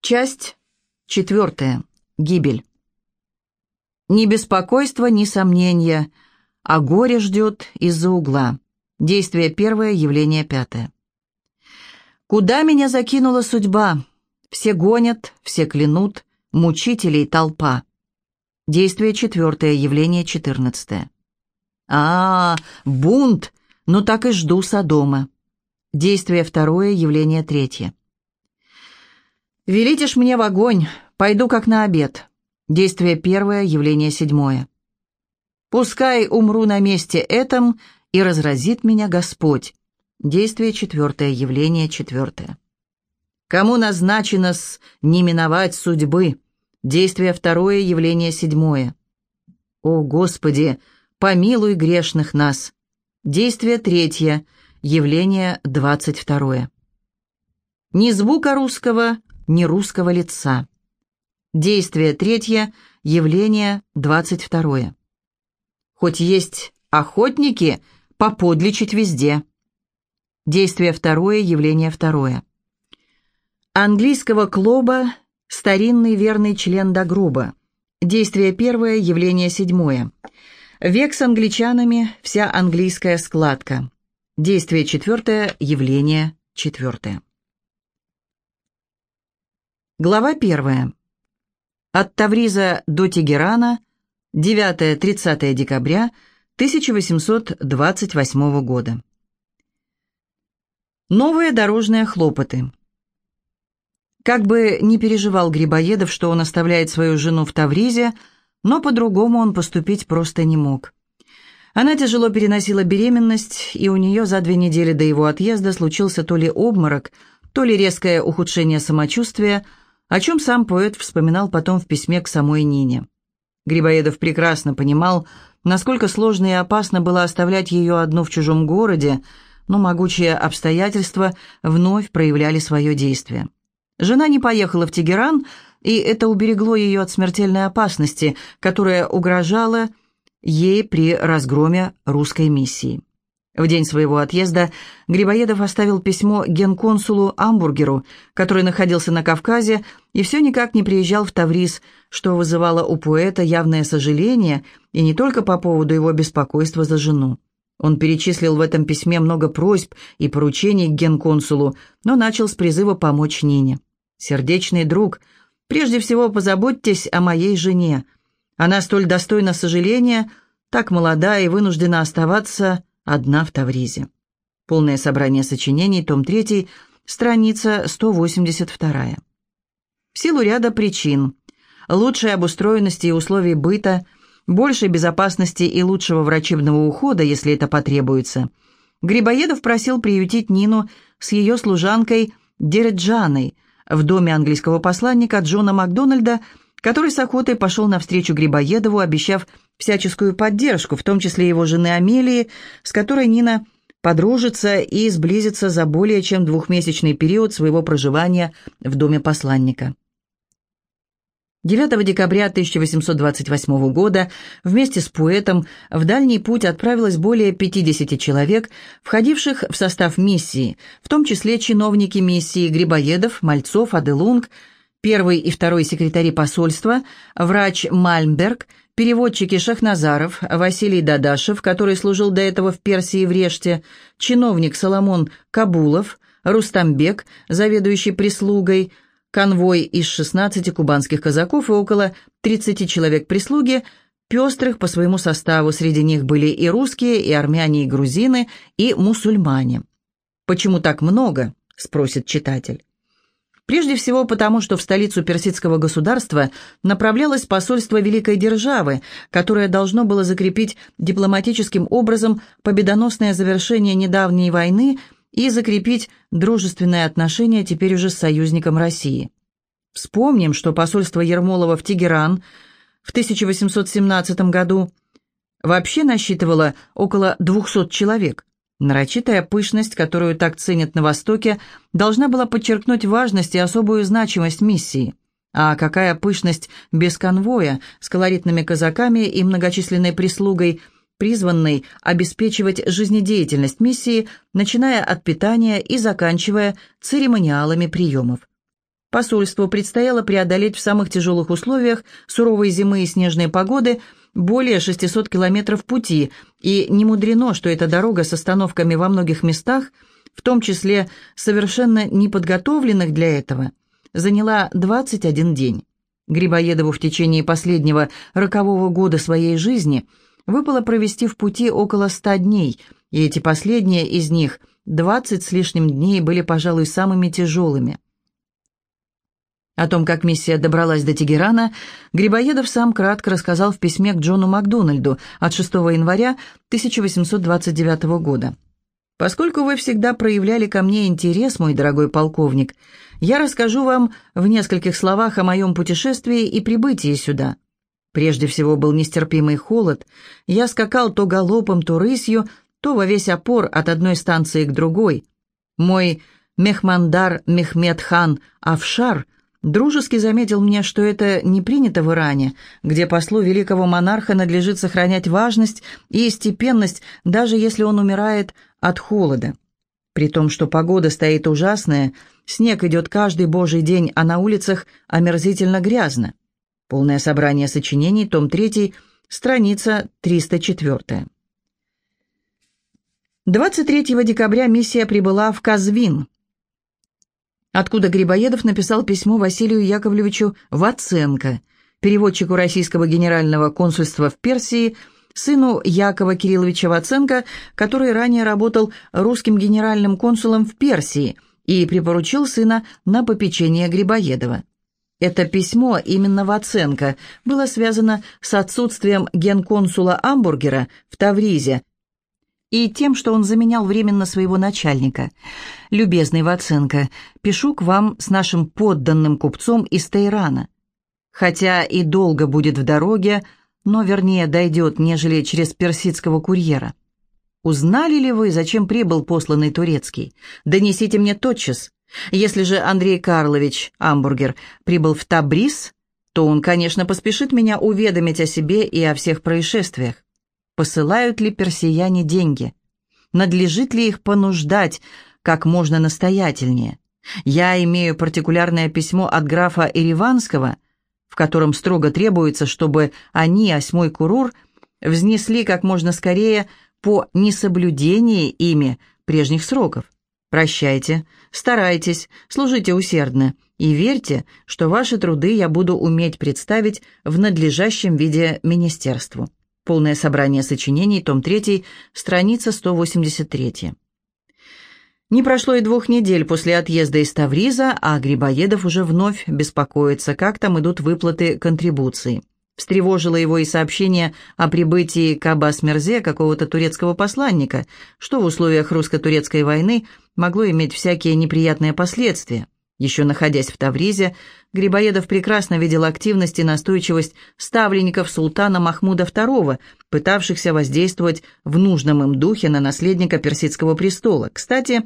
Часть четвертая. Гибель. Ни беспокойства, ни сомнения, а горе ждет из-за угла. Действие первое, явление пятое. Куда меня закинула судьба? Все гонят, все клянут, мучителей толпа. Действие четвертое, явление четырнадцатое. А, -а, -а бунт, ну так и жду Содома. Действие второе, явление третье. «Велите ж мне в огонь, пойду как на обед». Действие первое, явление седьмое. «Пускай умру на месте этом, и разразит меня Господь». Действие четвертое, явление четвертое. «Кому назначено с не миновать судьбы?» Действие второе, явление седьмое. «О, Господи, помилуй грешных нас!» Действие третье, явление двадцать второе. Ни звука русского, ни русского лица. Действие третье, явление двадцать второе. Хоть есть охотники, поподличить везде. Действие второе, явление второе. Английского клуба старинный верный член до гроба. Действие первое, явление седьмое. Век с англичанами, вся английская складка. Действие четвертое, явление четвертое. Глава первая. От Тавриза до Тегерана, 9-30 декабря 1828 года. Новые дорожные хлопоты. Как бы не переживал Грибоедов, что он оставляет свою жену в Тавризе, но по-другому он поступить просто не мог. Она тяжело переносила беременность, и у нее за две недели до его отъезда случился то ли обморок, то ли резкое ухудшение самочувствия – о чем сам поэт вспоминал потом в письме к самой Нине. Грибоедов прекрасно понимал, насколько сложно и опасно было оставлять ее одну в чужом городе, но могучие обстоятельства вновь проявляли свое действие. Жена не поехала в Тегеран, и это уберегло ее от смертельной опасности, которая угрожала ей при разгроме русской миссии. В день своего отъезда Грибоедов оставил письмо генконсулу Амбургеру, который находился на Кавказе и все никак не приезжал в Таврис, что вызывало у поэта явное сожаление и не только по поводу его беспокойства за жену. Он перечислил в этом письме много просьб и поручений к генконсулу, но начал с призыва помочь Нине. «Сердечный друг, прежде всего позаботьтесь о моей жене. Она столь достойна сожаления, так молода и вынуждена оставаться Одна в Тавризе. Полное собрание сочинений, том 3, страница 182. В силу ряда причин, лучшей обустроенности и условий быта, большей безопасности и лучшего врачебного ухода, если это потребуется, Грибоедов просил приютить Нину с ее служанкой Дереджаной в доме английского посланника Джона Макдональда, который с охотой пошел навстречу Грибоедову, обещав всяческую поддержку, в том числе его жены Амелии, с которой Нина подружится и сблизится за более чем двухмесячный период своего проживания в доме посланника. 9 декабря 1828 года вместе с поэтом в дальний путь отправилось более 50 человек, входивших в состав миссии, в том числе чиновники миссии Грибоедов, Мальцов, Аделунг, первый и второй секретари посольства, врач Мальмберг, переводчики Шахназаров, Василий Дадашев, который служил до этого в Персии в Реште, чиновник Соломон Кабулов, Рустамбек, заведующий прислугой, конвой из 16 кубанских казаков и около 30 человек прислуги, пестрых по своему составу, среди них были и русские, и армяне, и грузины, и мусульмане. «Почему так много?» – спросит читатель. Прежде всего потому, что в столицу персидского государства направлялось посольство великой державы, которое должно было закрепить дипломатическим образом победоносное завершение недавней войны и закрепить дружественные отношения теперь уже с союзником России. Вспомним, что посольство Ермолова в Тегеран в 1817 году вообще насчитывало около 200 человек. Нарочитая пышность, которую так ценят на Востоке, должна была подчеркнуть важность и особую значимость миссии. А какая пышность без конвоя, с колоритными казаками и многочисленной прислугой, призванной обеспечивать жизнедеятельность миссии, начиная от питания и заканчивая церемониалами приемов. Посольству предстояло преодолеть в самых тяжелых условиях суровой зимы и снежной погоды более 600 километров пути, и не мудрено, что эта дорога с остановками во многих местах, в том числе совершенно неподготовленных для этого, заняла 21 день. Грибоедову в течение последнего рокового года своей жизни выпало провести в пути около ста дней, и эти последние из них, 20 с лишним дней, были, пожалуй, самыми тяжелыми. О том, как миссия добралась до Тегерана, Грибоедов сам кратко рассказал в письме к Джону Макдональду от 6 января 1829 года. «Поскольку вы всегда проявляли ко мне интерес, мой дорогой полковник, я расскажу вам в нескольких словах о моем путешествии и прибытии сюда. Прежде всего был нестерпимый холод. Я скакал то галопом, то рысью, то во весь опор от одной станции к другой. Мой Мехмандар Мехмед хан Афшар – Дружески заметил мне, что это не принято в Иране, где послу великого монарха надлежит сохранять важность и степенность, даже если он умирает от холода. При том, что погода стоит ужасная, снег идет каждый божий день, а на улицах омерзительно грязно. Полное собрание сочинений, том 3, страница 304. 23 декабря миссия прибыла в Казвин, откуда Грибоедов написал письмо Василию Яковлевичу Ваценко, переводчику российского генерального консульства в Персии, сыну Якова Кирилловича Ваценко, который ранее работал русским генеральным консулом в Персии и припоручил сына на попечение Грибоедова. Это письмо именно Ваценко было связано с отсутствием генконсула Амбургера в Тавризе и тем, что он заменял временно своего начальника. «Любезный Ваценко, пишу к вам с нашим подданным купцом из Тейрана. Хотя и долго будет в дороге, но вернее дойдет, нежели через персидского курьера. Узнали ли вы, зачем прибыл посланный турецкий? Донесите мне тотчас. Если же Андрей Карлович Амбургер прибыл в Табрис, то он, конечно, поспешит меня уведомить о себе и о всех происшествиях посылают ли персияне деньги, надлежит ли их понуждать как можно настоятельнее. Я имею партикулярное письмо от графа Ириванского, в котором строго требуется, чтобы они, осьмой курур, взнесли как можно скорее по несоблюдении ими прежних сроков. Прощайте, старайтесь, служите усердно и верьте, что ваши труды я буду уметь представить в надлежащем виде министерству. Полное собрание сочинений, том 3, страница 183. Не прошло и двух недель после отъезда из Тавриза, а Грибоедов уже вновь беспокоится, как там идут выплаты контрибуции. Встревожило его и сообщение о прибытии к Аббас-Мерзе какого-то турецкого посланника, что в условиях русско-турецкой войны могло иметь всякие неприятные последствия. Еще находясь в Тавризе, Грибоедов прекрасно видел активность и настойчивость ставленников султана Махмуда II, пытавшихся воздействовать в нужном им духе на наследника персидского престола. Кстати,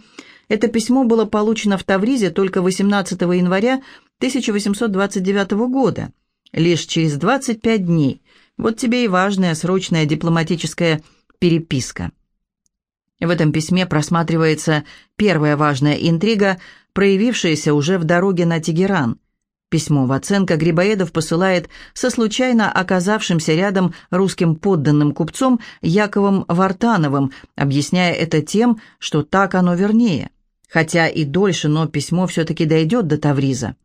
это письмо было получено в Тавризе только 18 января 1829 года, лишь через 25 дней. Вот тебе и важная срочная дипломатическая переписка. В этом письме просматривается первая важная интрига – проявившееся уже в дороге на Тегеран. Письмо Ваценко Грибоедов посылает со случайно оказавшимся рядом русским подданным купцом Яковом Вартановым, объясняя это тем, что так оно вернее. Хотя и дольше, но письмо все-таки дойдет до Тавриза.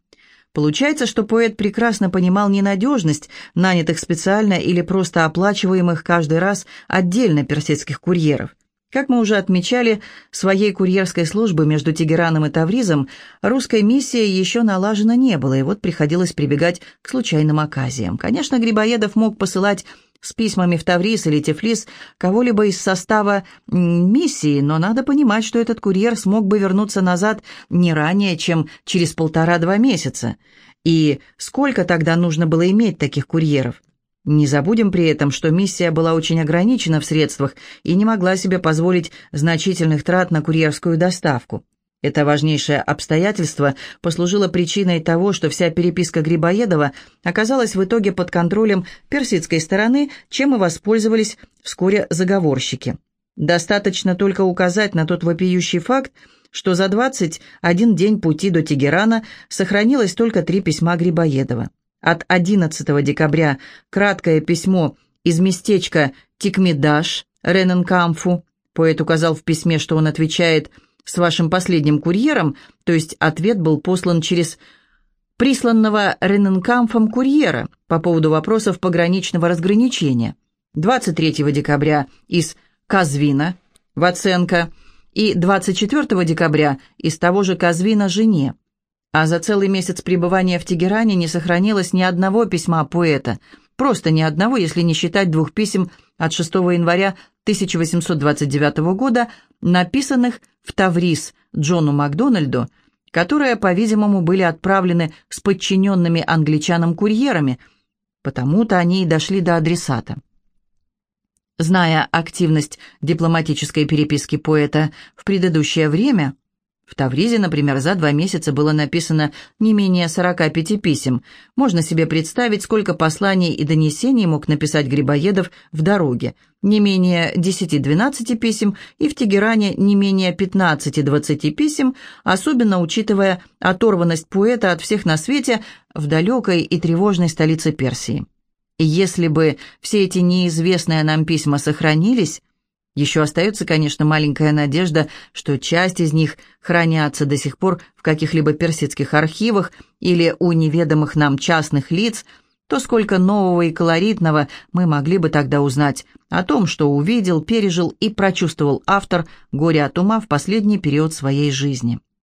Получается, что поэт прекрасно понимал ненадежность нанятых специально или просто оплачиваемых каждый раз отдельно персидских курьеров. Как мы уже отмечали, своей курьерской службы между Тегераном и Тавризом русской миссией еще налажено не было, и вот приходилось прибегать к случайным оказиям. Конечно, Грибоедов мог посылать с письмами в Тавриз или Тифлис кого-либо из состава миссии, но надо понимать, что этот курьер смог бы вернуться назад не ранее, чем через полтора-два месяца. И сколько тогда нужно было иметь таких курьеров? Не забудем при этом, что миссия была очень ограничена в средствах и не могла себе позволить значительных трат на курьерскую доставку. Это важнейшее обстоятельство послужило причиной того, что вся переписка Грибоедова оказалась в итоге под контролем персидской стороны, чем и воспользовались вскоре заговорщики. Достаточно только указать на тот вопиющий факт, что за 21 день пути до Тегерана сохранилось только три письма Грибоедова. От 11 декабря краткое письмо из местечка Тикмидаш Рененкамфу. Поэт указал в письме, что он отвечает «с вашим последним курьером», то есть ответ был послан через присланного Рененкамфом курьера по поводу вопросов пограничного разграничения. 23 декабря из Казвина, Ваценко, и 24 декабря из того же Казвина жене. А за целый месяц пребывания в Тегеране не сохранилось ни одного письма поэта, просто ни одного, если не считать двух писем от 6 января 1829 года, написанных в Таврис Джону Макдональду, которые, по-видимому, были отправлены с подчиненными англичанам-курьерами, потому-то они и дошли до адресата. Зная активность дипломатической переписки поэта в предыдущее время, в Тавризе, например, за два месяца было написано не менее 45 писем. Можно себе представить, сколько посланий и донесений мог написать Грибоедов в дороге. Не менее 10-12 писем и в Тегеране не менее 15-20 писем, особенно учитывая оторванность поэта от всех на свете в далекой и тревожной столице Персии. Если бы все эти неизвестные нам письма сохранились, еще остается, конечно, маленькая надежда, что часть из них хранятся до сих пор в каких-либо персидских архивах или у неведомых нам частных лиц, то сколько нового и колоритного мы могли бы тогда узнать о том, что увидел, пережил и прочувствовал автор горя от ума в последний период своей жизни.